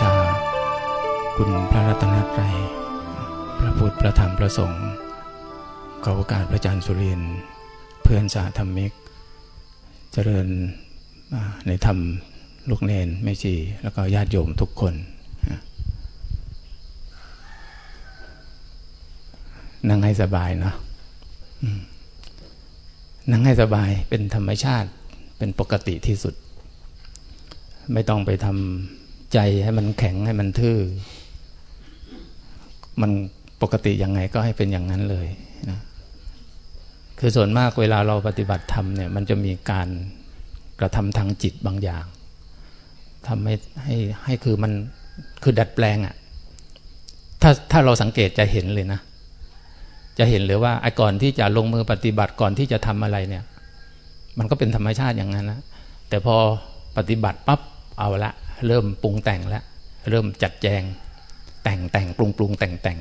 ชา คุณพระรัตนตรัย พระพุทธพระธรรมพระสงฆ์ขอโอกาสพระอาจารย์สุรินเพื่อนสาธรรมิก เจริญในธรรมลูกเนนแม่ชี แล้วก็ญาติโยมทุกคน นั่งให้สบายเนาะนั่งให้สบายเป็นธรรมชาติเป็นปกติที่สุด ไม่ต้องไปทำ ใจให้มันแข็งให้มันทื่อ มันปกติยังไงก็ให้เป็นอย่างนั้นเลยนะคือส่วนมากเวลาเราปฏิบัติธรรมเนี่ยมันจะมีการกระทำทางจิตบางอย่างทำให้ให้ให้คือมันคือดัดแปลงอะ่ะถ้าถ้าเราสังเกตจะเห็นเลยนะ จะเห็นเลยว่าไอ้ก่อนที่จะลงมือปฏิบัติก่อนที่จะทำอะไรเนี่ย มันก็เป็นธรรมชาติอย่างนั้นนะแต่พอปฏิบัติปั๊บเอาละ เริ่มปรุงแต่งแล้วเริ่มจัดแจง แต่งแต่งปรุงปรุงแต่งแต่ง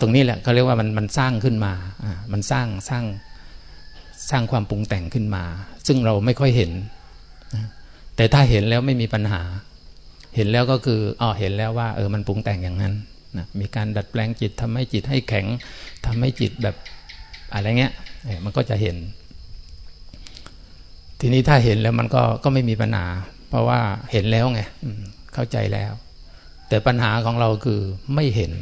ตรงนี้แหละเขาเรียกว่ามันมันสร้างขึ้นมาอ่ามันสร้างสร้างสร้างความปรุงแต่งขึ้นมา ซึ่งเราไม่ค่อยเห็น แต่ถ้าเห็นแล้วไม่มีปัญหา เห็นแล้วก็คืออ๋อเห็นแล้วว่าเออมันปรุงแต่งอย่างนั้นนะมีการดัดแปลงจิตทำให้จิตให้แข็งทำให้จิตแบบอะไรเงี้ยมันก็จะเห็น ทีนี้ถ้าเห็นแล้วมันก็ก็ไม่มีปัญหา เพราะว่าเห็นแล้วไงเข้าใจแล้ว แต่ปัญหาของเราคือไม่เห็น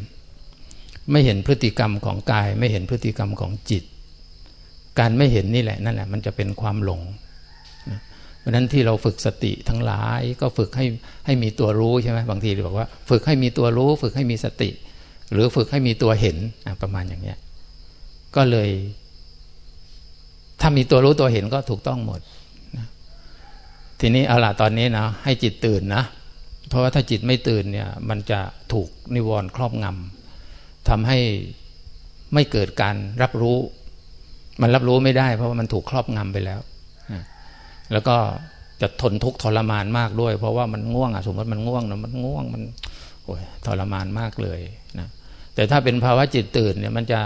ไม่เห็นพฤติกรรมของกาย ไม่เห็นพฤติกรรมของจิต การไม่เห็นนี่แหละนั่นแหละ มันจะเป็นความหลงเพราะนั้นที่เราฝึกสติทั้งหลายก็ฝึกให้ให้มีตัวรู้ใช่ไหมบางทีเราบอกว่า ฝึกให้มีตัวรู้ ฝึกให้มีสติ หรือฝึกให้มีตัวเห็นประมาณอย่างเนี้ยก็เลย ถ้ามีตัวรู้ตัวเห็นก็ถูกต้องหมด ทีนี้เอาล่ะตอนนี้นะให้จิตตื่นนะ เพราะว่าถ้าจิตไม่ตื่นเนี่ย มันจะถูกนิวรณ์ครอบงำทำให้ไม่เกิดการรับรู้ มันรับรู้ไม่ได้ เพราะว่ามันถูกครอบงำไปแล้ว แล้วก็จะทนทุกข์ทรมานมากด้วย เพราะว่ามันง่วงอะสมมติมันง่วงนะมันง่วงมันโอ้ยทรมานมากเลยนะแต่ถ้าเป็นภาวะจิตตื่นเนี่ยมันจะ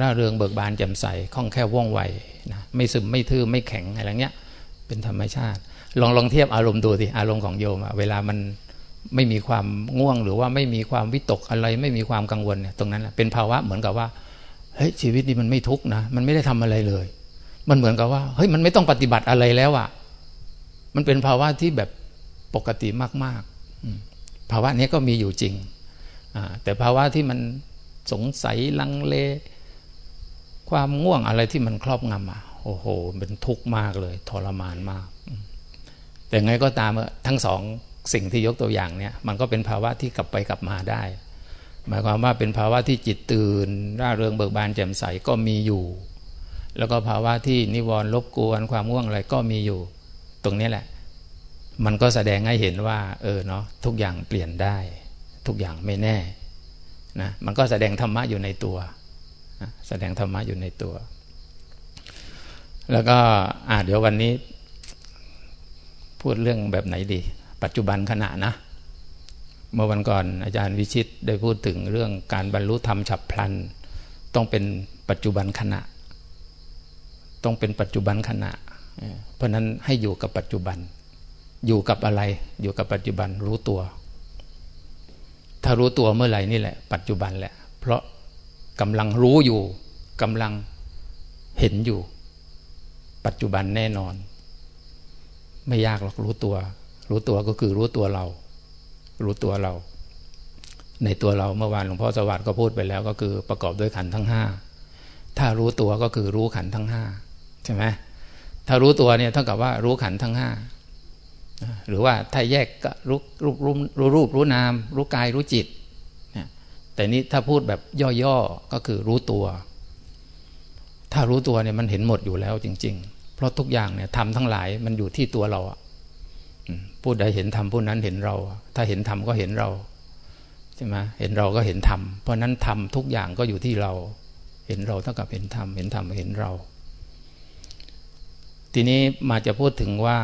ร่าเริงเบิกบานแจ่มใสคล่องแคล่วว่องไวนะไม่ซึมไม่ทื่อไม่แข็งอะไรเงี้ย เป็นธรรมชาติ ลองลองเทียบอารมณ์ดูสิอารมณ์ของโยมอะเวลามันไม่มีความง่วงหรือว่าไม่มีความวิตกอะไร ไม่มีความกังวลเนี่ยตรงนั้นเป็นภาวะเหมือนกับว่าเฮ้ยชีวิตนี้มันไม่ทุกข์นะมันไม่ได้ทำอะไรเลย มันเหมือนกับว่าเฮ้ยมันไม่ต้องปฏิบัติอะไรแล้วอะมันเป็นภาวะที่แบบปกติมากๆภาวะนี้ก็มีอยู่จริงแต่ภาวะที่มันสงสัยลังเล ความง่วงอะไรที่มันครอบงำอะโอ้โหเป็นทุกข์มากเลย ทรมานมาก แต่ไงก็ตามทั้งสองสิ่งที่ยกตัวอย่างเนี่ยมันก็เป็นภาวะที่กลับไปกลับมาได้ หมายความว่าเป็นภาวะที่จิตตื่น ร่าเริงเบิกบานแจ่มใสก็มีอยู่ แล้วก็ภาวะที่นิวรณ์รบกวนความง่วงอะไรก็มีอยู่ ตรงนี้แหละ มันก็แสดงให้เห็นว่า เออเนาะทุกอย่างเปลี่ยนได้ ทุกอย่างไม่แน่นะมันก็แสดงธรรมะอยู่ในตัวนะแสดงธรรมะอยู่ในตัว แล้วก็อ่าเดี๋ยววันนี้ พูดเรื่องแบบไหนดี ปัจจุบันขณะนะ เมื่อวันก่อนอาจารย์วิชิตได้พูดถึงเรื่องการบรรลุธรรมฉับพลัน ต้องเป็นปัจจุบันขณะ ต้องเป็นปัจจุบันขณะ เพราะนั้นให้อยู่กับปัจจุบัน อยู่กับอะไร อยู่กับปัจจุบันรู้ตัว ถ้ารู้ตัวเมื่อไหร่นี่แหละ ปัจจุบันแหละ เพราะกำลังรู้อยู่กำลังเห็นอยู่ ปัจจุบันแน่นอน ไม่ยากหรอกรู้ตัว รู้ตัวก็คือรู้ตัวเรา รู้ตัวเรา ในตัวเราเมื่อวานหลวงพ่อสวัสดิ์ก็พูดไปแล้ว ก็คือประกอบด้วยขันทั้งห้าถ้ารู้ตัวก็คือรู้ขันทั้งห้าใช่ไหมถ้ารู้ตัวเนี่ยเท่ากับว่ารู้ขันทั้งห้าหรือว่าถ้าแยกก็รู้รูปรู้รู้รูปรู้นาม รู้กายรู้จิตแต่นี้ถ้าพูดแบบย่อๆก็คือรู้ตัว ถ้ารู้ตัวเนี่ยมันเห็นหมดอยู่แล้วจริง ๆ เพราะทุกอย่างเนี่ยทำทั้งหลายมันอยู่ที่ตัวเราอะพูดใดเห็นธรรมผู้นั้นเห็นเรา ถ้าเห็นธรรมก็เห็นเราใช่ไหมเห็นเราก็เห็นธรรมเพราะนั้นธรรมทุกอย่างก็อยู่ที่เรา เห็นเราเท่ากับเห็นธรรมเห็นธรรมเห็นเรา ทีนี้มาจะพูดถึงว่า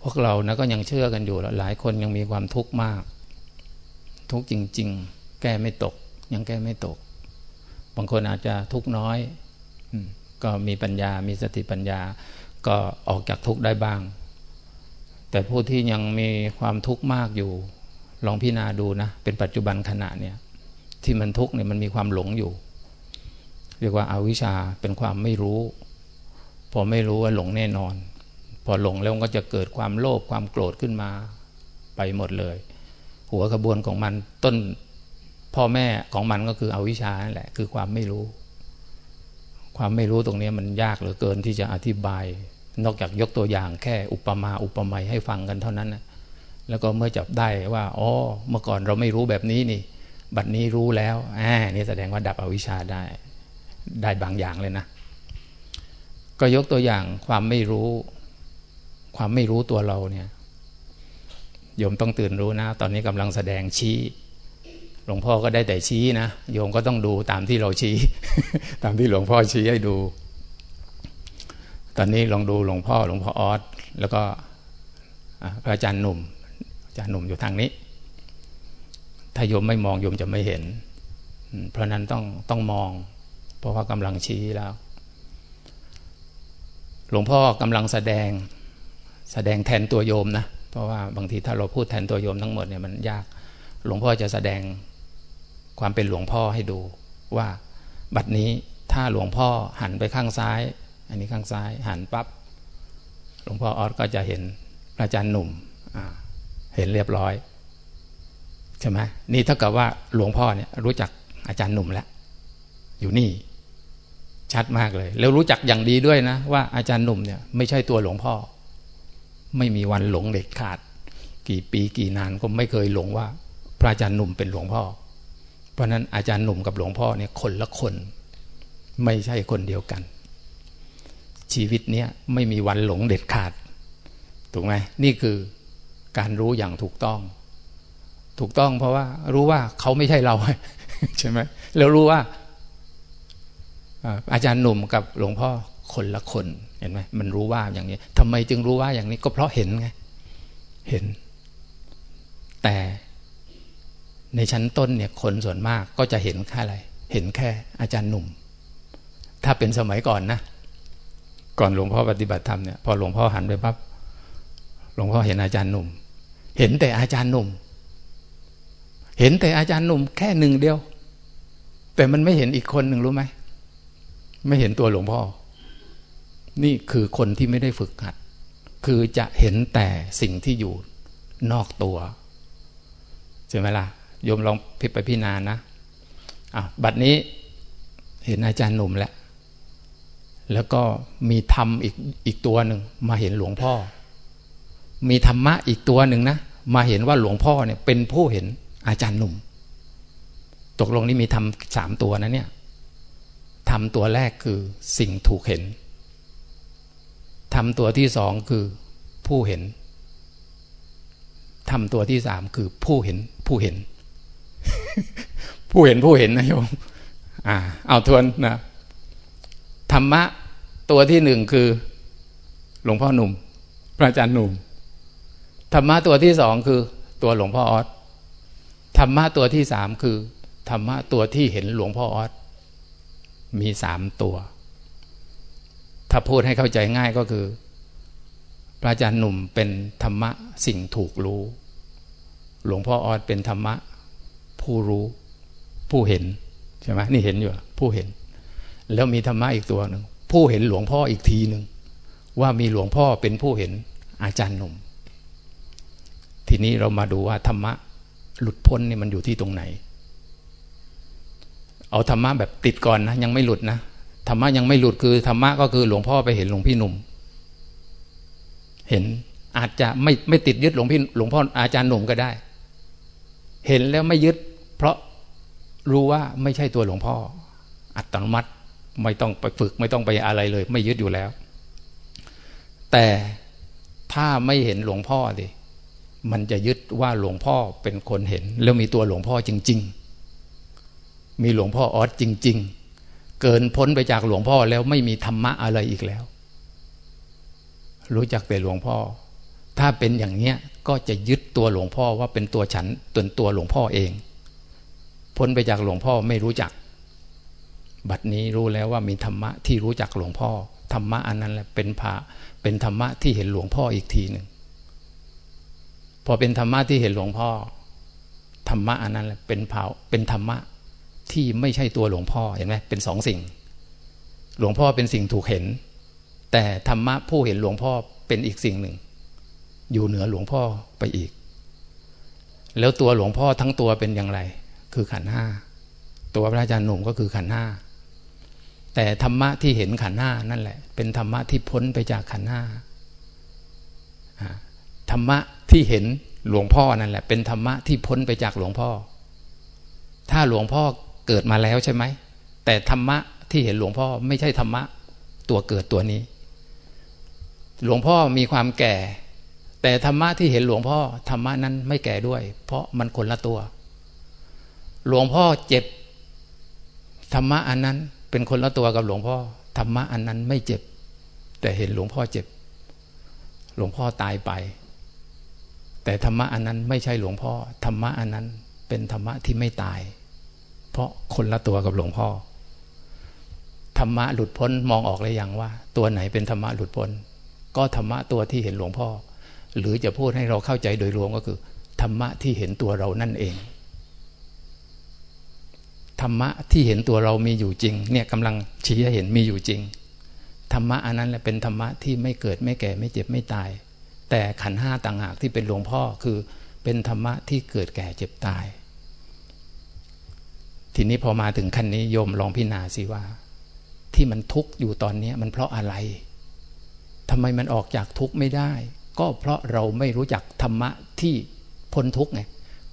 พวกเรานะก็ยังเชื่อกันอยู่หลายคนยังมีความทุกข์มาก ทุกข์จริง ๆ แก้ไม่ตก ยังแก้ไม่ตก บางคนอาจจะทุกข์น้อย ก็มีปัญญา มีสติปัญญา ก็ออกจากทุกข์ได้บ้าง แต่ผู้ที่ยังมีความทุกข์มากอยู่ ลองพิจารณาดูนะ เป็นปัจจุบันขณะเนี่ย ที่มันทุกข์เนี่ยมันมีความหลงอยู่ เรียกว่าอาวิชชาเป็นความไม่รู้ พอไม่รู้ว่าหลงแน่นอน พอหลงแล้วก็จะเกิดความโลภความโกรธขึ้นมาไปหมดเลย หัวกระบวนของมันต้นพ่อแม่ของมันก็คืออวิชชานั่นแหละ คือความไม่รู้ ความไม่รู้ตรงนี้มันยากเหลือเกินที่จะอธิบาย นอกจากยกตัวอย่างแค่อุปมาอุปไมยให้ฟังกันเท่านั้นนะแล้วก็เมื่อจับได้ว่าอ๋อเมื่อก่อนเราไม่รู้แบบนี้นี่ บัดนี้รู้แล้วอ่านี่แสดงว่าดับอวิชชาได้ ได้บางอย่างเลยนะ ก็ยกตัวอย่างความไม่รู้ ความไม่รู้ตัวเราเนี่ยโยมต้องตื่นรู้นะ ตอนนี้กำลังแสดงชี้ ลวงพ่อก็ได้แต่ชี้นะ โยมก็ต้องดูตามที่เราชี้ ตามที่หลวงพ่อชี้ให้ดู ตอนนี้ลองดูหลวงพ่อหลวงพ่อออสแล้วก็พระอาจารย์หนุ่มอาจารย์หนุ่มอยู่ทางนี้ ถ้าโยมไม่มองโยมจะไม่เห็น เพราะนั้นต้องต้องมอง เพราะว่ากำลังชี้แล้ว หลวงพ่อกำลังแสดงแสดงแทนตัวโยมนะ เพราะว่าบางทีถ้าเราพูดแทนตัวโยมทั้งหมดเนี่ยมันยากหลวงพ่อจะแสดง ความเป็นหลวงพ่อให้ดู ว่าบัดนี้ถ้าหลวงพ่อหันไปข้างซ้าย อันนี้ข้างซ้าย หันปับ๊บหลวงพ่อออสก็จะเห็นอาจารย์หนุ่มเห็นเรียบร้อยใช่ไหมนี่เท่ากับว่าหลวงพ่อเนี่ยรู้จักอาจารย์หนุ่มแล้วอยู่นี่ชัดมากเลย แล้วรู้จักอย่างดีด้วยนะ ว่าอาจารย์หนุ่มเนี่ยไม่ใช่ตัวหลวงพ่อ ไม่มีวันหลงเด็ดขาด กี่ปีกี่นานก็ไม่เคยหลงว่า พระอาจารย์หนุ่มเป็นหลวงพ่อ ราะนั้นอาจารย์หนุ่มกับหลวงพ่อเนี่ยคนละคน ไม่ใช่คนเดียวกัน ชีวิตเนี้ยไม่มีวันหลงเด็ดขาด ถูกไหมนี่คือการรู้อย่างถูกต้อง ถูกต้องเพราะว่ารู้ว่าเขาไม่ใช่เราใช่ไหมแล้วรู้ว่า อาจารย์หนุ่มกับหลวงพ่อคนละคนเห็นไหมมันรู้ว่าอย่างนี้ทำไมจึงรู้ว่าอย่างนี้ก็เพราะเห็นไงเห็น แต่ ในชั้นต้นเนี่ยคนส่วนมากก็จะเห็นแค่อะไร เห็นแค่อาจารย์หนุ่ม ถ้าเป็นสมัยก่อนนะ ก่อนหลวงพ่อปฏิบัติธรรมเนี่ยพอหลวงพ่อหันไปปั๊บหลวงพ่อเห็นอาจารย์หนุ่ม เห็นแต่อาจารย์หนุ่ม เห็นแต่อาจารย์หนุ่ม แค่หนึ่งเดียว แต่มันไม่เห็นอีกคนหนึ่งรู้ไหมไม่เห็นตัวหลวงพ่อ นี่คือคนที่ไม่ได้ฝึกหัด คือจะเห็นแต่สิ่งที่อยู่นอกตัวใช่ไหมล่ะ โยมลองพิไปพิจารณานะอะบัดนี้เห็นอาจารย์หนุ่มแล้วแล้วก็มีธรรมอีกอีกตัวหนึ่งมาเห็นหลวงพ่อ มีธรรมะอีกตัวหนึ่งนะมาเห็นว่าหลวงพ่อเนี่ย เป็นผู้เห็นอาจารย์หนุ่ม ตกลงนี้มีธรรมสามตัวนะเนี่ยธรรมตัวแรกคือสิ่งถูกเห็นทำตัวที่สองคือผู้เห็นทำตัวที่สามคือผู้เห็นผู้เห็น ผู้เห็นผู้เห็นนะโยมอ่า เอาทวนนะธรรมะตัวที่หนึ่งคือ หลวงพ่อหนุ่ม พระอาจารย์หนุ่มธรรมะตัวที่สองคือ ตัวหลวงพ่อออสธรรมะตัวที่สามคือธรรมะตัวที่เห็นหลวงพ่อออสมีสามตัว ถ้าพูดให้เข้าใจง่ายก็คือ พระอาจารย์หนุ่มเป็นธรรมะสิ่งถูกรู้ หลวงพ่อออดเป็นธรรมะ ผู้รู้ ผู้เห็นใช่ไหมนี่เห็นอยู่ผู้เห็น แล้วมีธรรมะอีกตัวหนึ่งผู้เห็นหลวงพ่ออีกทีหนึ่งว่ามีหลวงพ่อเป็นผู้เห็นอาจารย์หนุ่ม ทีนี้เรามาดูว่าธรรมะหลุดพ้นนี่มันอยู่ที่ตรงไหน เอาธรรมะแบบติดก่อนนะยังไม่หลุดนะธรรมะยังไม่หลุดคือธรรมะก็คือหลวงพ่อไปเห็นหลวงพี่หนุ่ม เห็นอาจจะไม่ไม่ติดยึดหลวงพี่หลวงพ่ออาจารย์หนุ่มก็ได้ เห็นแล้วไม่ยึด เพราะรู้ว่าไม่ใช่ตัวหลวงพ่อ อัตโนมัติไม่ต้องไปฝึกไม่ต้องไปอะไรเลย ไม่ยึดอยู่แล้ว แต่ถ้าไม่เห็นหลวงพ่อดิมันจะยึดว่าหลวงพ่อเป็นคนเห็น แล้วมีตัวหลวงพ่อจริง ๆ มีหลวงพ่อออสจริง ๆ เกินพ้นไปจากหลวงพ่อแล้วไม่มีธรรมะอะไรอีกแล้ว รู้จักแต่หลวงพ่อ ถ้าเป็นอย่างเนี้ยก็จะยึดตัวหลวงพ่อว่าเป็นตัวฉันตัวตัวหลวงพ่อเอง พ้นไปจากหลวงพ่อไม่รู้จัก บัดนี้รู้แล้วว่ามีธรรมะที่รู้จักหลวงพ่อธรรมะอันนั้นแหละเป็นพระเป็นธรรมะที่เห็นหลวงพ่ออีกทีหนึ่งพอเป็นธรรมะที่เห็นหลวงพ่อธรรมะอันนั้นแหละเป็นเผาเป็นธรรมะที่ไม่ใช่ตัวหลวงพ่อเห็นไหมเป็นสองสิ่ง หลวงพ่อเป็นสิ่งถูกเห็น แต่ธรรมะผู้เห็นหลวงพ่อเป็นอีกสิ่งหนึ่ง อยู่เหนือหลวงพ่อไปอีก แล้วตัวหลวงพ่อทั้งตัวเป็นอย่างไร คือขันห้าตัวพระอาจารย์หนุ่มก็คือขันห้าแต่ธรรมะที่เห็นขันห้านั่นแหละ เป็นธรรมะที่พ้นไปจากขันห้าธรรมะที่เห็นหลวงพ่อนั่นแหละ เป็นธรรมะที่พ้นไปจากหลวงพ่อ ถ้าหลวงพ่อเกิดมาแล้วใช่ไหมแต่ธรรมะที่เห็นหลวงพ่อไม่ใช่ธรรมะตัวเกิดตัวนี้ หลวงพ่อมีความแก่ แต่ธรรมะที่เห็นหลวงพ่อธรรมะนั้นไม่แก่ด้วย เพราะมันคนละตัว หลวงพ่อเจ็บ ธรรมะอันนั้น เป็นคนละตัวกับหลวงพ่อ ธรรมะอันนั้นไม่เจ็บ แต่เห็นหลวงพ่อเจ็บ หลวงพ่อตายไป แต่ธรรมะอันนั้นไม่ใช่หลวงพ่อ ธรรมะอันนั้น เป็นธรรมะที่ไม่ตาย เพราะคนละตัวกับหลวงพ่อ ธรรมะหลุดพ้นมองออกเลยอย่างว่า ตัวไหนเป็นธรรมะหลุดพ้น ก็ธรรมะตัวที่เห็นหลวงพ่อ หรือจะพูดให้เราเข้าใจโดยรวมก็คือ ธรรมะที่เห็นตัวเรานั่นเอง ธรรมะที่เห็นตัวเรามีอยู่จริง เนี่ยกำลังชี้ให้เห็นมีอยู่จริง ธรรมะอันนั้นแหละเป็นธรรมะที่ไม่เกิดไม่แก่ไม่เจ็บไม่ตาย แต่ขันห้าต่างหากที่เป็นหลวงพ่อคือเป็นธรรมะที่เกิดแก่เจ็บตาย ทีนี้พอมาถึงขั้นนี้โยมลองพิจารณาสิว่า ที่มันทุกข์อยู่ตอนนี้มันเพราะอะไรทำไมมันออกจากทุกข์ไม่ได้ ก็เพราะเราไม่รู้จักธรรมะที่พ้นทุกข์ไง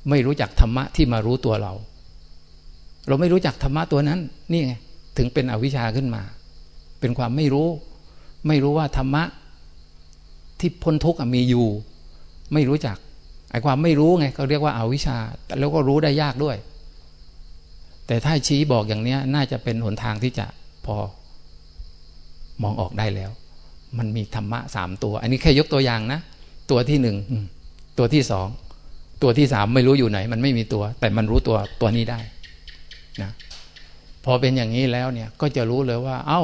ไม่รู้จักธรรมะที่มารู้ตัวเรา เราไม่รู้จักธรรมะตัวนั้น นี่ไงถึงเป็นอวิชชาขึ้นมา เป็นความไม่รู้ ไม่รู้ว่าธรรมะที่พ้นทุกข์มีอยู่ ไม่รู้จักไอ้ความไม่รู้ไงเขาเรียกว่าอาวิชชาแล้วก็รู้ได้ยากด้วย แต่ถ้าชี้บอกอย่างเนี้ยน่าจะเป็นหนทางที่จะพอมองออกได้แล้ว มันมีธรรมะสามตัว อันนี้แค่ยกตัวอย่างนะ ตัวที่หนึ่งตัวที่สองตัวที่สามไม่รู้อยู่ไหน มันไม่มีตัว แต่มันรู้ตัวตัวนี้ได้ นะพอเป็นอย่างนี้แล้วเนี่ยก็จะรู้เลยว่า เอา้า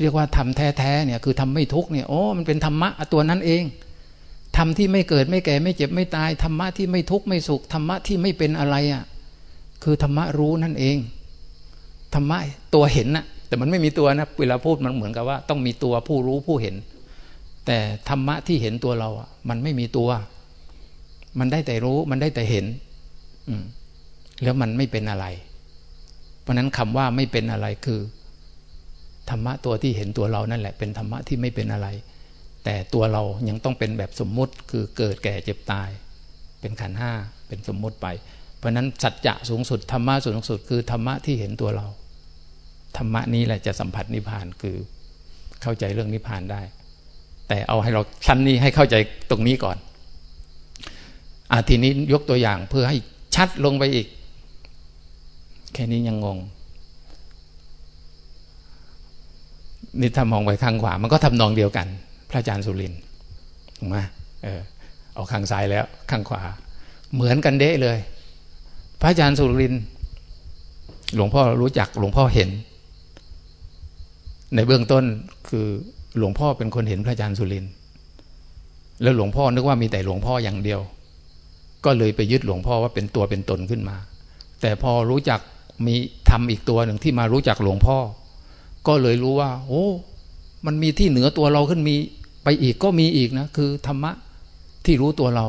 เรียกว่าทำแท้ๆเนี่ยคือทำไม่ทุกเนี่ยโอ้มันเป็นธรรมะตัวนั้นเองทำที่ไม่เกิดไม่แก่ไม่เจ็บไม่ตายธรรมะที่ไม่ทุกข์ไม่สุขธรรมะที่ไม่เป็นอะไรอะ่ะคือธรรมะรู้นั่นเองธรรมะตัวเห็นนะแต่มันไม่มีตัวนะเวลาพูดมันเหมือนกับว่า ต้องมีตัวผู้รู้ผู้เห็น แต่ธรรมะที่เห็นตัวเราอะมันไม่มีตัว มันได้แต่รู้มันได้แต่เห็น อืม แล้วมันไม่เป็นอะไร เพราะนั้นคำว่าไม่เป็นอะไรคือ ธรรมะตัวที่เห็นตัวเรานั่นแหละ เป็นธรรมะที่ไม่เป็นอะไร แต่ตัวเรายังต้องเป็นแบบสมมุติคือเกิดแก่เจ็บตาย เป็นขันห้าเป็นสมมุติไป เพราะนั้นสัจจะสูงสุดธรรมะสูงสุดคือธรรมะที่เห็นตัวเรา ธรรมะนี้แหละจะสัมผัสนิพพานคือเข้าใจเรื่องนิพพานได้ แต่เอาให้เราชั้นนี้ให้เข้าใจตรงนี้ก่อนอาทีนี้ยกตัวอย่างเพื่อให้ชัดลงไปอีก แค่นี้ยังงง นี่ถ้ามองไปข้างขวา มันก็ทำนองเดียวกัน พระอาจารย์สุรินถูกไหมเออเอาข้างซ้ายแล้ว ข้างขวา เหมือนกันเด้เลย พระอาจารย์สุรินหลวงพ่อรู้จักหลวงพ่อเห็น ในเบื้องต้นคือหลวงพ่อเป็นคนเห็นพระอาจารย์สุรินแล้วหลวงพ่อนึกว่ามีแต่หลวงพ่ออย่างเดียว ก็เลยไปยึดหลวงพ่อว่าเป็นตัวเป็นตนขึ้นมา แต่พอรู้จัก มีทำอีกตัวหนึ่งที่มารู้จักหลวงพ่อ ก็เลยรู้ว่า โอ้ มันมีที่เหนือตัวเราขึ้นมีไปอีกก็มีอีกนะ คือธรรมะที่รู้ตัวเรา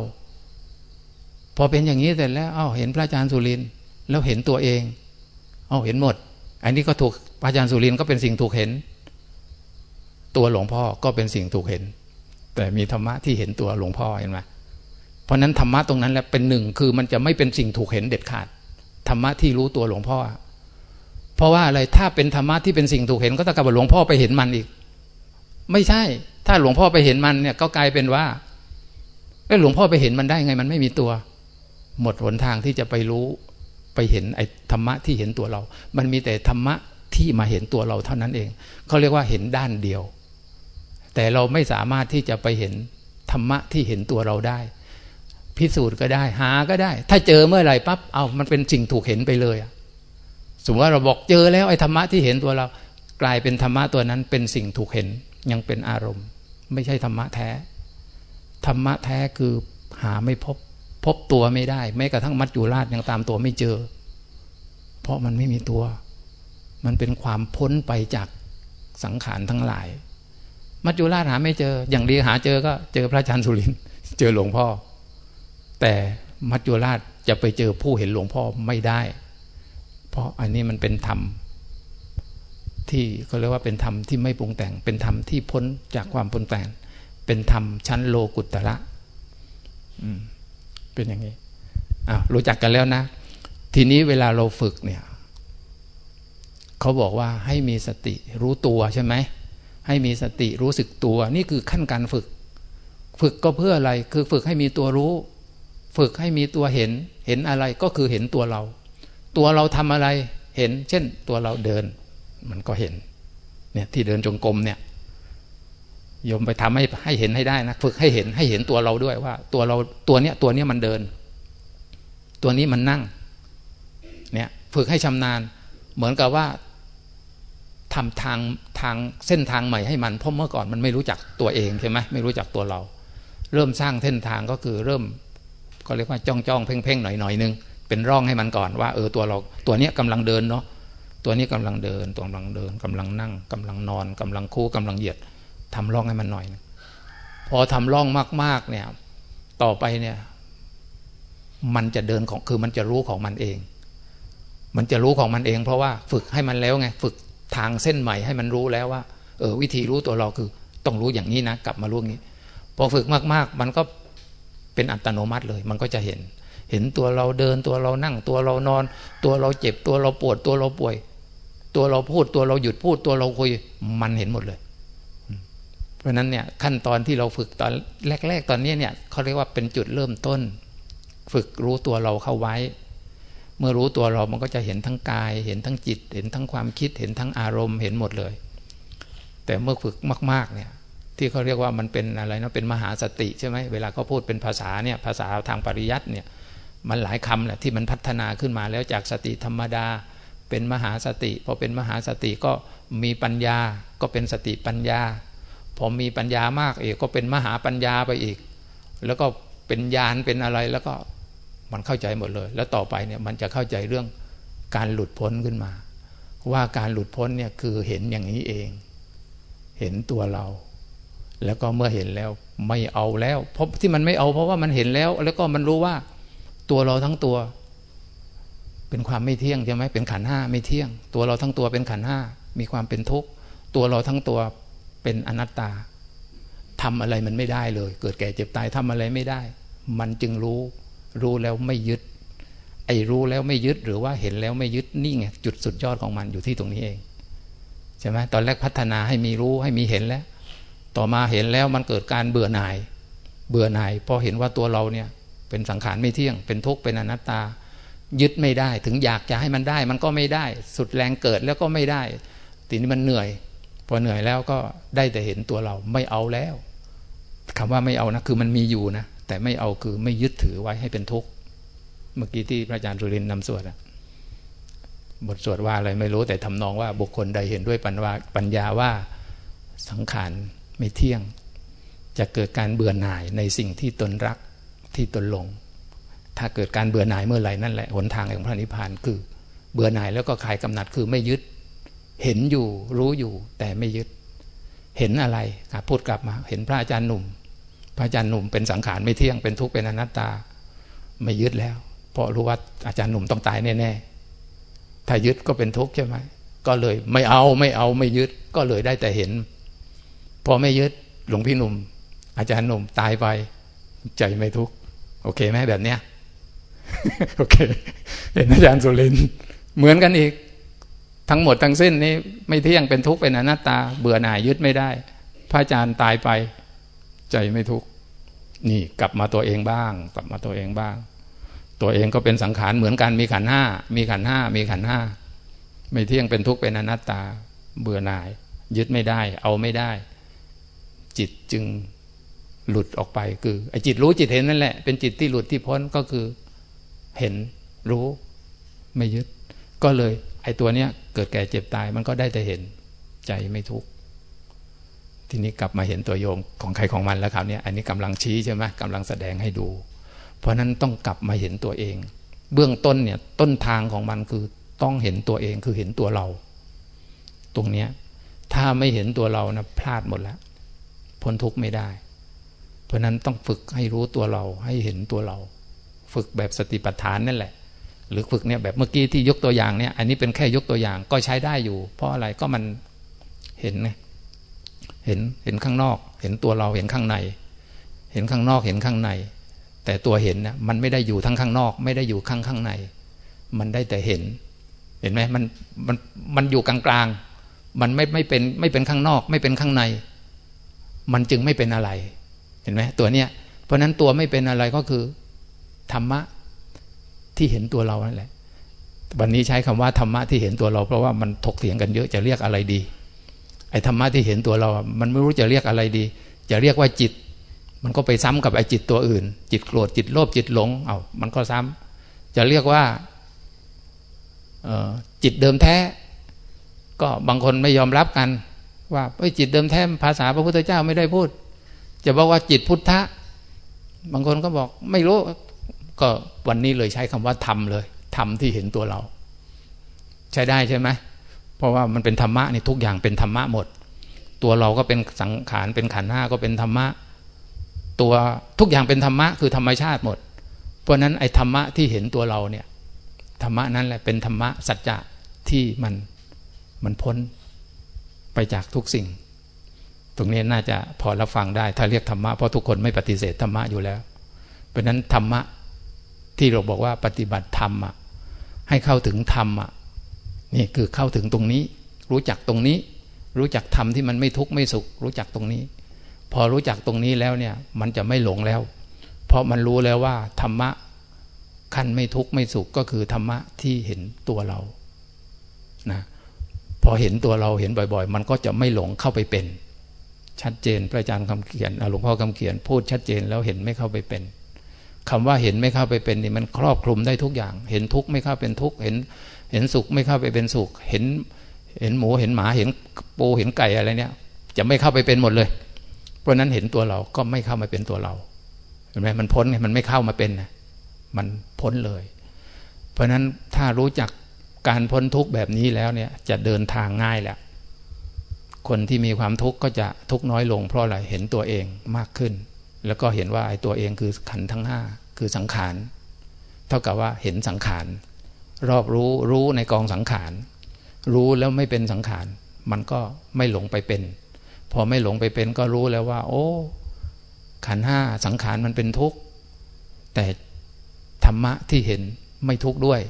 พอเป็นอย่างนี้เสร็จแล้วเอ้าเห็นพระอาจารย์สุรินแล้วเห็นตัวเองเอ้าเห็นหมด อันนี้ก็ถูกพระอาจารย์สุรินก็เป็นสิ่งถูกเห็น ตัวหลวงพ่อก็เป็นสิ่งถูกเห็น แต่มีธรรมะที่เห็นตัวหลวงพ่อเห็นไหมเพราะนั้นธรรมะตรงนั้นแหละเป็นหนึ่งคือมันจะไม่เป็นสิ่งถูกเห็นเด็ดขาด ธรรมะที่รู้ตัวหลวงพ่อ เพราะว่าอะไรถ้าเป็นธรรมะที่เป็นสิ่งถูกเห็นก็ต้องกับหลวงพ่อไปเห็นมันอีก ไม่ใช่ ถ้าหลวงพ่อไปเห็นมันเนี่ยก็กลายเป็นว่าไอ้หลวงพ่อไปเห็นมันได้ไงมันไม่มีตัว หมดหนทางที่จะไปรู้ไปเห็นไอ้ธรรมะที่เห็นตัวเรา มันมีแต่ธรรมะที่มาเห็นตัวเราเท่านั้นเองเขาเรียกว่าเห็นด้านเดียว แต่เราไม่สามารถที่จะไปเห็นธรรมะที่เห็นตัวเราได้ พิสูจน์ก็ได้ หาก็ได้ ถ้าเจอเมื่อไหร่ปั๊บเอามันเป็นสิ่งถูกเห็นไปเลยสมมติว่าเราบอกเจอแล้วไอ้ธรรมะที่เห็นตัวเรา กลายเป็นธรรมะตัวนั้นเป็นสิ่งถูกเห็นยังเป็นอารมณ์ ไม่ใช่ธรรมะแท้ ธรรมะแท้คือหาไม่พบ พบตัวไม่ได้แม้กระทั่งมัจจุราชยังตามตัวไม่เจอ เพราะมันไม่มีตัว มันเป็นความพ้นไปจากสังขารทั้งหลาย มัจจุราชหาไม่เจอ อย่างดีหาเจอก็เจอพระอาจารย์สุรินเจอหลวงพ่อ แต่มัจจุราชจะไปเจอผู้เห็นหลวงพ่อไม่ได้ เพราะอันนี้มันเป็นธรรม ที่เขาเรียกว่าเป็นธรรมที่ไม่ปรุงแต่ง เป็นธรรมที่พ้นจากความปรุงแต่ง เป็นธรรมชั้นโลกุตตระเป็นอย่างนี้อ้าวรู้จักกันแล้วนะ ทีนี้เวลาเราฝึกเนี่ยเขาบอกว่าให้มีสติรู้ตัวใช่ไหมให้มีสติรู้สึกตัว นี่คือขั้นการฝึก ฝึกก็เพื่ออะไร คือฝึกให้มีตัวรู้ ฝึกให้มีตัวเห็น เห็นอะไรก็คือเห็นตัวเรา ตัวเราทำอะไรเห็น เช่น ตัวเราเดิน มันก็เห็น เนี่ยที่เดินจงกรมเนี่ยโยมไปทำให้ให้เห็นให้ได้นะฝึกให้เห็นให้เห็นตัวเราด้วยว่า ตัวเราตัวเนี้ยตัวเนี้ยมันเดิน ตัวนี้มันนั่ง เนี่ยฝึกให้ชำนาญ เหมือนกับว่าทำทางทางเส้นทางใหม่ให้มันเพราะเมื่อก่อนมันไม่รู้จักตัวเองใช่ไหมไม่รู้จักตัวเรา เริ่มสร้างเส้นทางก็คือเริ่ม ก็เรียกว่าจ้องจ้องเพ่งเพ่งหน่อยหน่อยนึงเป็นร่องให้มันก่อนว่าเออตัวเราตัวเนี้ยกำลังเดินเนาะตัวนี้กำลังเดินตัวกำลังเดินกำลังนั่งกำลังนอนกำลังคู่กำลังเหยียดทำร่องให้มันหน่อยพอทำร่องมากๆเนี่ยต่อไปเนี่ย มันจะเดินของคือมันจะรู้ของมันเอง มันจะรู้ของมันเอง เพราะว่าฝึกให้มันแล้วไงฝึกทางเส้นใหม่ให้มันรู้แล้วว่า เออวิธีรู้ตัวเราคือ ต้องรู้อย่างนี้นะ กลับมารู้งี้ พอฝึกมากๆ มันก็ เป็นอัตโนมัติเลย มันก็จะเห็น เห็นตัวเราเดินตัวเรานั่งตัวเรานอน ตัวเราเจ็บตัวเราปวดตัวเราป่วย ตัวเราพูดตัวเราหยุดพูดตัวเราคุยมันเห็นหมดเลย เพราะนั้นเนี่ยขั้นตอนที่เราฝึกตอนแรก ๆ ตอนนี้เนี่ยเขาเรียกว่าเป็นจุดเริ่มต้น ฝึกรู้ตัวเราเข้าไว้ เมื่อรู้ตัวเรามันก็จะเห็นทั้งกาย เห็นทั้งจิต เห็นทั้งความคิดเห็นทั้งอารมณ์เห็นหมดเลย แต่เมื่อฝึกมาก ๆเนี่ย ที่เขาเรียกว่ามันเป็นอะไรนะเป็นมหาสติใช่ไหมเวลาเขาพูดเป็นภาษาเนี่ยภาษาทางปริยัติเนี่ยมันหลายคำแหละที่มันพัฒนาขึ้นมาแล้วจากสติธรรมดา เป็นมหาสติพอเป็นมหาสติก็มีปัญญาก็เป็นสติปัญญาพอมีปัญญามากเอกก็เป็นมหาปัญญาไปอีก แล้วก็เป็นญาณเป็นอะไรแล้วก็มันเข้าใจหมดเลย แล้วต่อไปเนี่ยมันจะเข้าใจเรื่องการหลุดพ้นขึ้นมา ว่าการหลุดพ้นเนี่ยคือเห็นอย่างนี้เอง เห็นตัวเรา แล้วก็เมื่อเห็นแล้วไม่เอาแล้วเพราะที่มันไม่เอา เพราะว่ามันเห็นแล้ว แล้วก็มันรู้ว่าตัวเราทั้งตัว เป็นความไม่เที่ยงใช่ไหมเป็นขันห้าไม่เที่ยง ตัวเราทั้งตัวเป็นขันห้ามีความเป็นทุกข์ตัวเราทั้งตัวเป็นอนัตตาทำอะไรมันไม่ได้เลย เกิดแก่เจ็บตายทำอะไรไม่ได้ มันจึงรู้ รู้แล้วไม่ยึด ไอ้รู้แล้วไม่ยึดหรือว่าเห็นแล้วไม่ยึดนี่ไงจุดสุดยอดของมันอยู่ที่ตรงนี้เองใช่ไหมตอนแรกพัฒนาให้มีรู้ให้มีเห็นแล้ว ต่อมาเห็นแล้วมันเกิดการเบื่อหน่าย เบื่อหน่ายพอเห็นว่าตัวเราเนี่ยเป็นสังขารไม่เที่ยง เป็นทุกข์เป็นอนัตตา ยึดไม่ได้ถึงอยากจะให้มันได้ มันก็ไม่ได้ สุดแรงเกิดแล้วก็ไม่ได้ทีนี้มันเหนื่อย พอเหนื่อยแล้วก็ได้แต่เห็นตัวเราไม่เอาแล้วคำว่าไม่เอานะคือมันมีอยู่นะแต่ไม่เอาคือไม่ยึดถือไว้ให้เป็นทุกข์เมื่อกี้ที่พระอาจารย์สุรินนำสวดอะบทสวดว่าอะไรไม่รู้แต่ทำนองว่าบุคคลใดเห็นด้วยปัญญาว่าสังขาร ไม่เที่ยง จะเกิดการเบื่อหน่ายในสิ่งที่ตนรักที่ตนหลง ถ้าเกิดการเบื่อหน่ายเมื่อไหร่นั่นแหละหนทางแห่งพระนิพพานคือ เบื่อหน่ายแล้วก็คลายกำหนัดคือไม่ยึด เห็นอยู่รู้อยู่แต่ไม่ยึด เห็นอะไรพูดกลับมา เห็นพระอาจารย์หนุ่ม พระอาจารย์หนุ่มเป็นสังขารไม่เที่ยงเป็นทุกข์เป็นอนัตตา ไม่ยึดแล้ว เพราะรู้ว่าอาจารย์หนุ่มต้องตายแน่ๆถ้ายึดก็เป็นทุกข์ใช่ไหมก็เลยไม่เอาไม่เอาไม่ยึดก็เลยได้แต่เห็น พอไม่ยึดหลวงพี่หนุ่ม อาจารย์หนุ่มตายไป ใจไม่ทุกข์โอเคไหมแบบเนี้ยโอเคเห็นอาจารย์สุรินเหมือนกันอีก ทั้งหมดทั้งสิ้นนี้ ไม่เที่ยงเป็นทุกข์เป็นอนัตตา เบื่อหน่ายยึดไม่ได้ พระอาจารย์ตายไป ใจไม่ทุกข์นี่กลับมาตัวเองบ้าง กลับมาตัวเองบ้าง ตัวเองก็เป็นสังขารเหมือนกันมีขันห้ามีขันห้ามีขันห้าไม่เที่ยงเป็นทุกข์เป็นอนัตตา เบื่อหน่าย ยึดไม่ได้ เอาไม่ได้ จิตจึงหลุดออกไปคือไอ้จิตรู้จิตเห็นนั่นแหละ เป็นจิตที่หลุดที่พ้นก็คือเห็นรู้ไม่ยึด ก็เลย ไอ้ตัวเนี้ยเกิดแก่เจ็บตายมันก็ได้แต่เห็นใจไม่ทุกข์ทีนี้กลับมาเห็นตัวโยงของใครของมันแล้วครับเนี่ยอันนี้กำลังชี้ใช่ไหมกำลังแสดงให้ดู เพราะนั้นต้องกลับมาเห็นตัวเอง เบื้องต้นเนี่ยต้นทางของมันคือต้องเห็นตัวเองคือเห็นตัวเรา ตรงเนี้ยถ้าไม่เห็นตัวเรานะพลาดหมดแล้ว พ้นทุกข์ไม่ได้ เพราะนั้นต้องฝึกให้รู้ตัวเราให้เห็นตัวเรา ฝึกแบบสติปัฏฐานนั่นแหละ หรือฝึกเนี่ยแบบเมื่อกี้ที่ยกตัวอย่างเนี่ย อันนี้เป็นแค่ยกตัวอย่างก็ใช้ได้อยู่ เพราะอะไรก็มันเห็นไงเห็นเห็นข้างนอก เห็นตัวเราเห็นข้างใน เห็นข้างนอกเห็นข้างใน แต่ตัวเห็นนะมันไม่ได้อยู่ทั้งข้างนอก ไม่ได้อยู่ข้างข้างใน มันได้แต่เห็น เห็นไหมมันมันมันอยู่กลางกลางมันไม่ไม่เป็นไม่เป็นข้างนอก ไม่เป็นข้างใน มันจึงไม่เป็นอะไร เห็นไหมตัวเนี้ยเพราะนั้นตัวไม่เป็นอะไรก็คือ ธรรมะที่เห็นตัวเรานั่นแหละ วันนี้ใช้คำว่าธรรมะที่เห็นตัวเรา เพราะว่ามันถกเถียงกันเยอะจะเรียกอะไรดี ไอ้ธรรมะที่เห็นตัวเรา มันไม่รู้จะเรียกอะไรดี จะเรียกว่าจิต มันก็ไปซ้ำกับไอ้จิตตัวอื่น จิตโกรธจิตโลภจิตหลงเอา้ามันก็ซ้ำจะเรียกว่าจิตเดิมแท้ ก็บางคนไม่ยอมรับกัน ว่าไอ้จิตเดิมแท้ภาษาพระพุทธเจ้าไม่ได้พูด จะบอกว่าจิตพุทธะ บางคนก็บอกไม่รู้ ก็วันนี้เลยใช้คำว่าธรรมเลยธรรมที่เห็นตัวเรา ใช้ได้ใช่ไหมเพราะว่ามันเป็นธรรมะนี่ทุกอย่างเป็นธรรมะหมด ตัวเราก็เป็นสังขารเป็นขันห้าก็เป็นธรรมะ ตัวทุกอย่างเป็นธรรมะคือธรรมชาติหมด เพราะนั้นไอ้ธรรมะที่เห็นตัวเราเนี่ยธรรมะนั้นแหละเป็นธรรมะสัจจะที่มันมันพ้น ไปจากทุกสิ่ง ตรงนี้น่าจะพอรับฟังได้ ถ้าเรียกธรรมะเพราะทุกคนไม่ปฏิเสธธรรมะอยู่แล้ว เพราะนั้นธรรมะที่เราบอกว่าปฏิบัติธรรมอะให้เข้าถึงธรรมอะนี่คือเข้าถึงตรงนี้ รู้จักตรงนี้ รู้จักธรรมที่มันไม่ทุกข์ไม่สุข รู้จักตรงนี้ พอรู้จักตรงนี้แล้วเนี่ย มันจะไม่หลงแล้ว เพราะมันรู้แล้วว่าธรรมะขั้นไม่ทุกข์ไม่สุขก็คือธรรมะที่เห็นตัวเรานะ พอเห็นตัวเราเห็นบ่อย ๆ มันก็จะไม่หลงเข้าไปเป็น ชัดเจนพระอาจารย์คำเขียนหลวงพ่อคำเขียน พูดชัดเจนแล้วเห็นไม่เข้าไปเป็นคำว่าเห็นไม่เข้าไปเป็นนี่มันครอบคลุมได้ทุกอย่าง เห็นทุกข์ไม่เข้าเป็นทุกข์เห็น เห็นสุขไม่เข้าไปเป็นสุข เห็นเห็นหมูเห็นหมาเห็นปูเห็นไก่อะไรเนี่ย จะไม่เข้าไปเป็นหมดเลย เพราะนั้นเห็นตัวเราก็ไม่เข้ามาเป็นตัวเราเห็นไหมมันพ้นไงมันไม่เข้ามาเป็นนะมันพ้นเลย เพราะนั้นถ้ารู้จัก การพ้นทุกข์แบบนี้แล้วเนี่ยจะเดินทางง่ายแหละคนที่มีความทุกข์ก็จะทุกข์น้อยลงเพราะอะไรเห็นตัวเองมากขึ้น แล้วก็เห็นว่าไอ้ตัวเองคือขันทั้งห้าคือสังขารเท่ากับว่าเห็นสังขารรอบรู้รู้ในกองสังขารรู้แล้วไม่เป็นสังขาร มันก็ไม่หลงไปเป็น พอไม่หลงไปเป็นก็รู้แล้วว่า โอ้ ขันห้าสังขารมันเป็นทุกข์แต่ธรรมะที่เห็นไม่ทุกข์ด้วย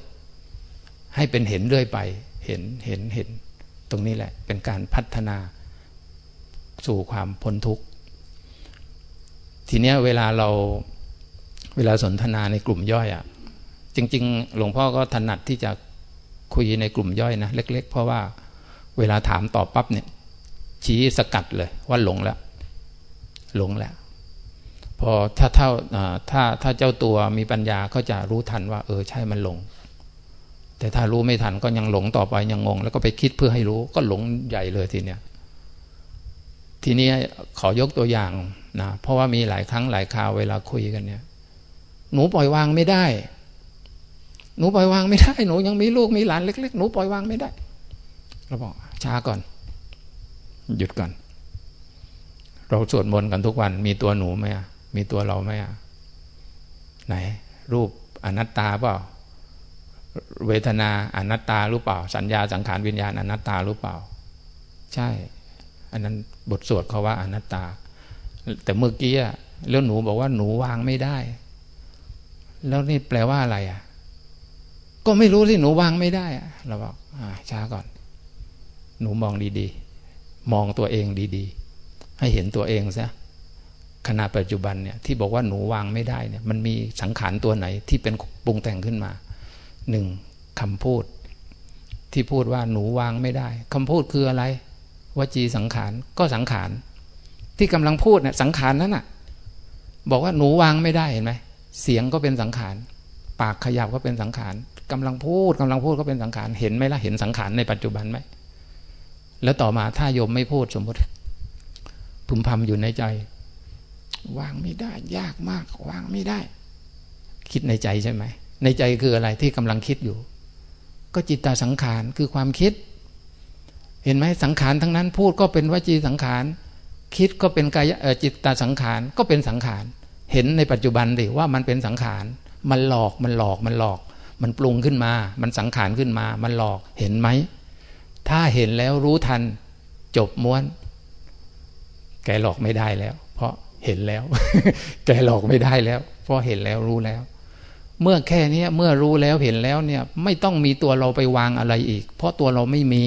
ให้เป็นเห็นเรื่อยไป เห็นเห็นเห็น ตรงนี้แหละ เป็นการพัฒนาสู่ความพ้นทุกข์ ทีเนี้ยเวลาเราเวลาสนทนาในกลุ่มย่อยอะ่ะ จริง ๆ หลวงพ่อก็ถนัดที่จะคุยในกลุ่มย่อยนะเล็ก ๆ เพราะว่าเวลาถามตอบปั๊บเนี่ย ชี้สกัดเลยว่าหลงแล้ว หลงแล้ว พอถ้าเท่าถ้าถ้าเจ้าตัวมีปัญญาก็จะรู้ทันว่า เออใช่มันหลง แต่ถ้ารู้ไม่ทันก็ยังหลงต่อไปยังงง แล้วก็ไปคิดเพื่อให้รู้ก็หลงใหญ่เลยทีเนี้ยทีนี้ขอยกตัวอย่างนะเพราะว่ามีหลายครั้งหลายคราวเวลาคุยกันเนี่ย หนูปล่อยวางไม่ได้ หนูปล่อยวางไม่ได้หนูยังมีลูกมีหลานเล็ก ๆ หนูปล่อยวางไม่ได้เราบอกช้าก่อน หยุดก่อน เราสวดมนต์กันทุกวัน มีตัวหนูไหมมีตัวเราไหมไหน รูปอนัตตาเปล่า เวทนาอนัตตาหรือเปล่า สัญญาสังขารวิญญาณอนัตตาหรือเปล่า ใช่ อันนั้นบทสวดเขาว่าอนัตตา แต่เมื่อกี้แล้วหนูบอกว่าหนูวางไม่ได้ แล้วนี่แปลว่าอะไรอะ ก็ไม่รู้ที่หนูวางไม่ได้เราบอกช้าก่อน หนูมองดีๆ มองตัวเองดีๆ ให้เห็นตัวเองซะขณะปัจจุบันเนี่ยที่บอกว่าหนูวางไม่ได้เนี่ย มันมีสังขารตัวไหนที่เป็นปรุงแต่งขึ้นมา หนึ่งคำพูด ที่พูดว่าหนูวางไม่ได้คำพูดคืออะไรวจีสังขารก็สังขารที่กำลังพูดเนี่ยสังขารนั้นน่ะ บอกว่าหนูวางไม่ได้เห็นไหมเสียงก็เป็นสังขาร ปากขยับก็เป็นสังขารกำลังพูดกำลังพูดก็เป็นสังขารเห็นไหมล่ะเห็นสังขารในปัจจุบันไหมแล้วต่อมาถ้าโยมไม่พูดสมมติพึมพำอยู่ในใจ วางไม่ได้ ยากมาก วางไม่ได้ คิดในใจใช่ไหม ในใจคืออะไรที่กำลังคิดอยู่ ก็จิตตาสังขารคือความคิด เห็นไหมสังขารทั้งนั้นพูดก็เป็นวจีสังขาร คิดก็เป็นกายจิตตาสังขารก็เป็นสังขาร เห็นในปัจจุบันดิว่ามันเป็นสังขาร มันหลอกมันหลอกมันหลอก มันปรุงขึ้นมา มันสังขารขึ้นมา มันหลอกเห็นไหมถ้าเห็นแล้วรู้ทันจบม้วน แกหลอกไม่ได้แล้ว เพราะเห็นแล้ว แกหลอกไม่ได้แล้ว เพราะเห็นแล้วรู้แล้ว เมื่อแค่นี้เมื่อรู้แล้วเห็นแล้วเนี่ยไม่ต้องมีตัวเราไปวางอะไรอีก เพราะตัวเราไม่มี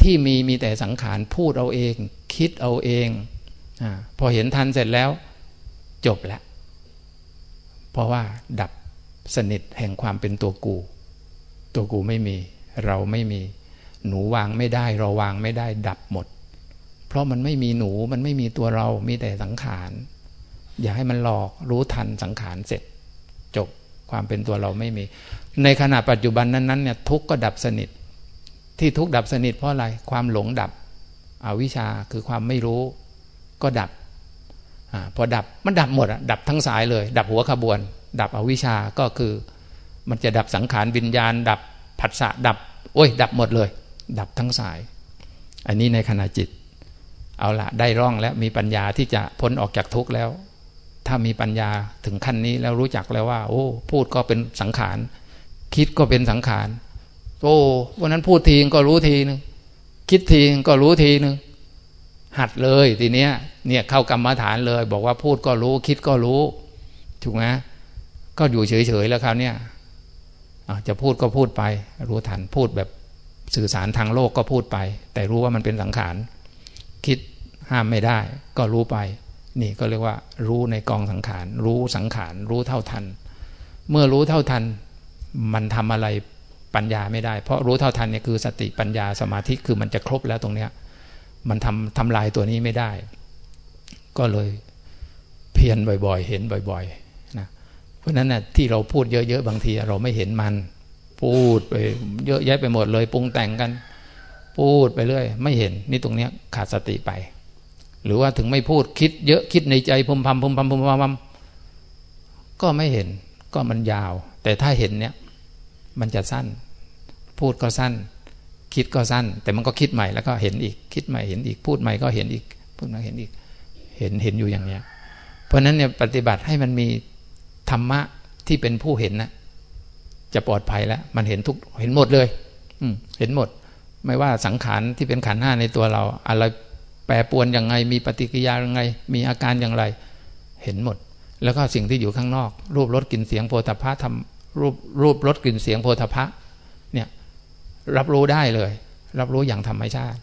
ที่มีมีแต่สังขารพูดเอาเอง คิดเอาเองอพอเห็นทันเสร็จแล้ว จบแล้ว เพราะว่าดับสนิทแห่งความเป็นตัวกู ตัวกูไม่มี เราไม่มี หนูวางไม่ได้ เราวางไม่ได้ ดับหมด เพราะมันไม่มีหนูมันไม่มีตัวเรามีแต่สังขารอย่าให้มันหลอกรู้ทันสังขารเสร็จ ความเป็นตัวเราไม่มี ในขณะปัจจุบันนั้นๆเนี่ยทุกก็ดับสนิท ที่ทุกดับสนิทเพราะอะไรความหลงดับอวิชชาคือความไม่รู้ก็ดับอพอดับมันดับหมดอะดับทั้งสายเลย ดับหัวขบวน ดับอวิชชาก็คือ มันจะดับสังขารวิญญาณ ดับผัสสะดับ โอ้ย ดับหมดเลย ดับทั้งสาย อันนี้ในขณะจิต เอาละได้ร่องแล้วมีปัญญาที่จะพ้นออกจากทุกข์แล้ว ถ้ามีปัญญาถึงขั้นนี้แล้วรู้จักแล้วว่า โอ้ พูดก็เป็นสังขาร คิดก็เป็นสังขารโอ้วันนั้นพูดทีก็รู้ทีนึงคิดทีก็รู้ทีนึงหัดเลยทีเนี้ยเนี่ยเข้ากรรมฐานเลย บอกว่าพูดก็รู้ คิดก็รู้ถูกไหมก็อยู่เฉยๆแล้วคราวเนี้ยจะพูดก็พูดไป รู้ทันพูดแบบสื่อสารทางโลกก็พูดไป แต่รู้ว่ามันเป็นสังขาร คิดห้ามไม่ได้ ก็รู้ไป นี่ก็เรียกว่ารู้ในกองสังขาร รู้สังขาร รู้เท่าทัน เมื่อรู้เท่าทัน มันทำอะไรปัญญาไม่ได้ เพราะรู้เท่าทันเนี่ยคือสติปัญญาสมาธิคือมันจะครบแล้วตรงเนี้ยมันทำทำลายตัวนี้ไม่ได้ ก็เลยเพียรบ่อย ๆ เห็นบ่อยๆนะเพราะนั้นนะ่ะที่เราพูดเยอะๆบางทีเราไม่เห็นมัน พูดไปเยอะแยะไปหมดเลยปรุงแต่งกัน พูดไปเรื่อยไม่เห็นนี่ตรงเนี้ยขาดสติไป หรือว่าถึงไม่พูดคิดเยอะคิดในใจพุมพำพุมพำพุมพำก็ไม่เห็นก็มันยาว แต่ถ้าเห็นเนี้ยมันจะสั้น พูดก็สั้น คิดก็สั้น แต่มันก็คิดใหม่แล้วก็เห็นอีกคิดใหม่เห็นอีกพูดใหม่ก็เห็นอีกพูดใหม่เห็นอีกเห็นเห็นอยู่อย่างเนี้ย เพราะนั้นเนี่ยปฏิบัติให้มันมีธรรมะที่เป็นผู้เห็นนะจะปลอดภัยแล้ว มันเห็นทุกเห็นหมดเลย อืเห็นหมด ไม่ว่าสังขารที่เป็นขันห้าในตัวเรา อะไร แปรปวนยังไง มีปฏิกิริยายังไง มีอาการอย่างไร เห็นหมด แล้วก็สิ่งที่อยู่ข้างนอก รูปรสกลิ่นเสียงโพธาภะทำรูปรูปรสกลิ่นเสียงโพธพะเนี่ยรับรู้ได้เลย รับรู้อย่างธรรมชาติ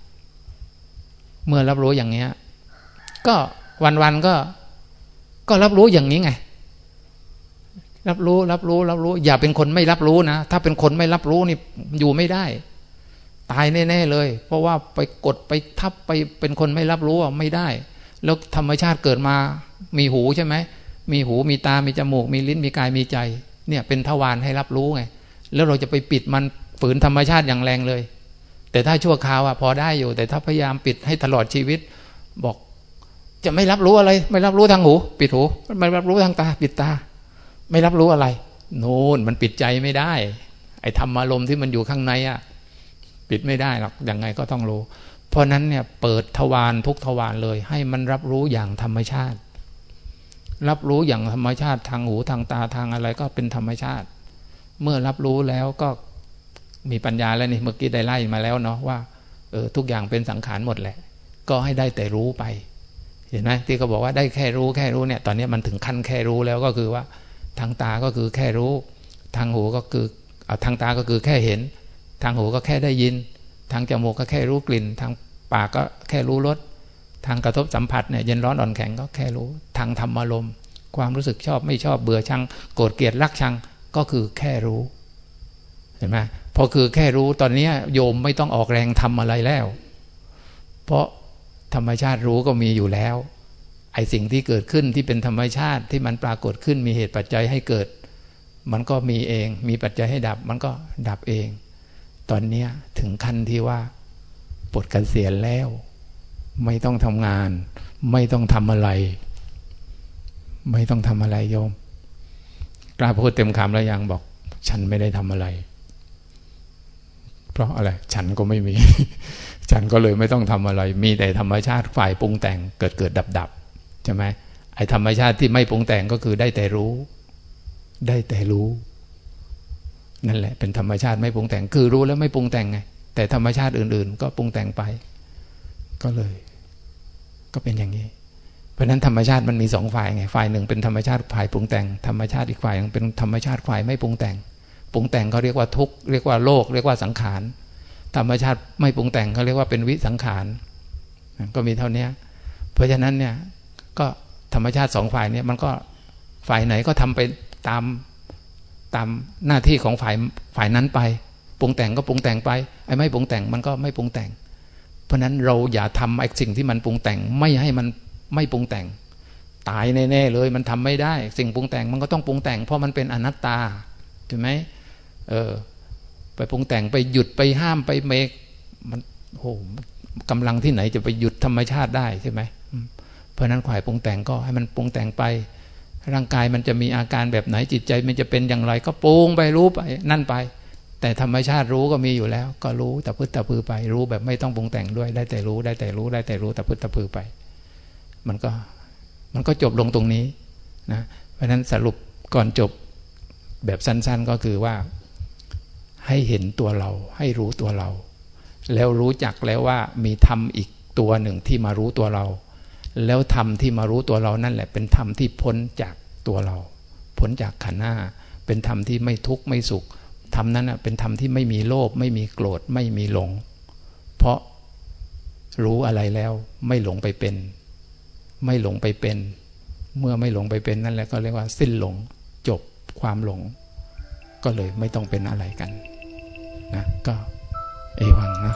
เมื่อรับรู้อย่างเนี้ยก็วันวันก็ ก็รับรู้อย่างนี้ไง รับรู้รับรู้ รับรู้ อย่าเป็นคนไม่รับรู้นะถ้าเป็นคนไม่รับรู้นี่อยู่ไม่ได้ ตายแน่ ๆ เลย เพราะว่าไปกดไปทับไปเป็นคนไม่รับรู้ไม่ได้ แล้วธรรมชาติเกิดมา มีหูใช่ไหมมีหูมีตา มีจมูก มีลิ้นมีกายมีใจ เนี่ยเป็นทวารให้รับรู้ไง แล้วเราจะไปปิดมันฝืนธรรมชาติอย่างแรงเลย แต่ถ้าชั่วคราวอะพอได้อยู่ แต่ถ้าพยายามปิดให้ตลอดชีวิต บอก จะไม่รับรู้อะไร ไม่รับรู้ทางหู ปิดหูไม่รับรู้ทางตา ปิดตา ไม่รับรู้อะไร โน่นมันปิดใจไม่ได้ ไอ้ธรรมอารมณ์ที่มันอยู่ข้างในอะ ปิดไม่ได้หรอกยังไงก็ต้องรู้ เพราะนั้นเนี่ยเปิดทวารทุกทวารเลย ให้มันรับรู้อย่างธรรมชาติ รับรู้อย่างธรรมชาติทางหูทางตาทางอะไรก็เป็นธรรมชาติ เมื่อรับรู้แล้วก็มีปัญญาแล้วนี่เมื่อกี้ได้ไล่มาแล้วเนาะว่าเออทุกอย่างเป็นสังขารหมดแหละ ก็ให้ได้แต่รู้ไปเห็นไหมที่เขาบอกว่าได้แค่รู้แค่รู้เนี่ย ตอนนี้มันถึงขั้นแค่รู้แล้วก็คือว่าทางตาก็คือแค่รู้ ทางหูก็คือเอาทางตาก็คือแค่เห็น ทางหูก็แค่ได้ยิน ทางจมูกก็แค่รู้กลิ่น ทางปากก็แค่รู้รสทางกระทบสัมผัสเนี่ยเย็นร้อนอ่อนแข็งก็แค่รู้ ทางธรรมอารมณ์ความรู้สึกชอบไม่ชอบเบื่อชัง โกรธเกลียดรักชังก็คือแค่รู้ เห็นไหมพอคือแค่รู้ตอนนี้โยมไม่ต้องออกแรงทำอะไรแล้ว เพราะธรรมชาติรู้ก็มีอยู่แล้ว ไอสิ่งที่เกิดขึ้นที่เป็นธรรมชาติที่มันปรากฏขึ้นมีเหตุปัจจัยให้เกิด มันก็มีเอง มีปัจจัยให้ดับ มันก็ดับเอง ตอนนี้ถึงขั้นที่ว่าปลดกเกษียณแล้ว ไม่ต้องทำงาน ไม่ต้องทำอะไร ไม่ต้องทำอะไรโยม กล้าพูดเต็มคำแล้วยังบอก ฉันไม่ได้ทำอะไร เพราะอะไร ฉันก็ไม่มี ฉันก็เลยไม่ต้องทำอะไร มีแต่ธรรมชาติฝ่ายปรุงแต่งเกิดเกิดดับดับใช่ไหมไอ้ธรรมชาติที่ไม่ปรุงแต่งก็คือได้แต่รู้ ได้แต่รู้ นั่นแหละเป็นธรรมชาติไม่ปรุงแต่งคือรู้แล้วไม่ปรุงแต่งไง แต่ธรรมชาติอื่น ๆ ก็ปรุงแต่งไป ก็เลย ก็เป็นอย่างนี้ เพราะนั้นธรรมชาติมันมีสองฝ่ายไงฝ่ายหนึ่งเป็นธรรมชาติฝ่ายปรุงแต่งธรรมชาติอีกฝ่ายนึงเป็นธรรมชาติฝ่ายไม่ปรุงแต่งปรุงแต่งเขาเรียกว่าทุกเรียกว่าโลก เรียกว่าสังขารธรรมชาติไม่ปรุงแต่งเขาเรียกว่าเป็นวิสังขารก็มีเท่านี้เพราะฉะนั้นเนี่ยก็ธรรมชาติสองฝ่ายเนี่ยมันก็ฝ่ายไหนก็ทำไปตาม ตามหน้าที่ของฝ่ายฝ่ายนั้นไปปรุงแต่งก็ปรุงแต่งไปไอ้ไม่ปรุงแต่งมันก็ไม่ปรุงแต่ง เพราะนั้นเราอย่าทำไอ้สิ่งที่มันปรุงแต่ง ไม่ให้มันไม่ปรุงแต่ง ตายแน่ๆเลยมันทำไม่ได้ สิ่งปรุงแต่งมันก็ต้องปรุงแต่ง เพราะมันเป็นอนัตตาใช่ไหมเออไปปรุงแต่งไปหยุดไปห้ามไปเมกมันโอ้กำลังที่ไหนจะไปหยุดธรรมชาติได้ใช่ไหมเพราะนั้นขวายปรุงแต่งก็ให้มันปรุงแต่งไป ร่างกายมันจะมีอาการแบบไหนจิตใจมันจะเป็นอย่างไร ก็ปรุงไปรู้ไปนั่นไป แต่ธรรมชาติรู้ก็มีอยู่แล้ว ก็รู้แต่พึ่งตะพือไปรู้แบบไม่ต้องปรุงแต่งด้วยได้แต่รู้ได้แต่รู้ได้แต่รู้แต่พึ่งตะพือไป มันก็มันก็จบลงตรงนี้นะเพราะฉะนั้นสรุปก่อนจบแบบสั้น ๆก็คือว่า ให้เห็นตัวเรา ให้รู้ตัวเรา แล้วรู้จักแล้วว่ามีธรรมอีกตัวหนึ่งที่มารู้ตัวเรา แล้วธรรมที่มารู้ตัวเรานั่นแหละ เป็นธรรมที่พ้นจากตัวเรา พ้นจากขันห้าเป็นธรรมที่ไม่ทุกข์ไม่สุขธรรมนั้นเป็นธรรมที่ไม่มีโลภไม่มีโกรธไม่มีหลง เพราะรู้อะไรแล้วไม่หลงไปเป็น ไม่หลงไปเป็น เมื่อไม่หลงไปเป็นนั่นแหละก็เรียกว่า สิ้นหลงจบความหลง ก็เลยไม่ต้องเป็นอะไรกันนะก็เอวังนะ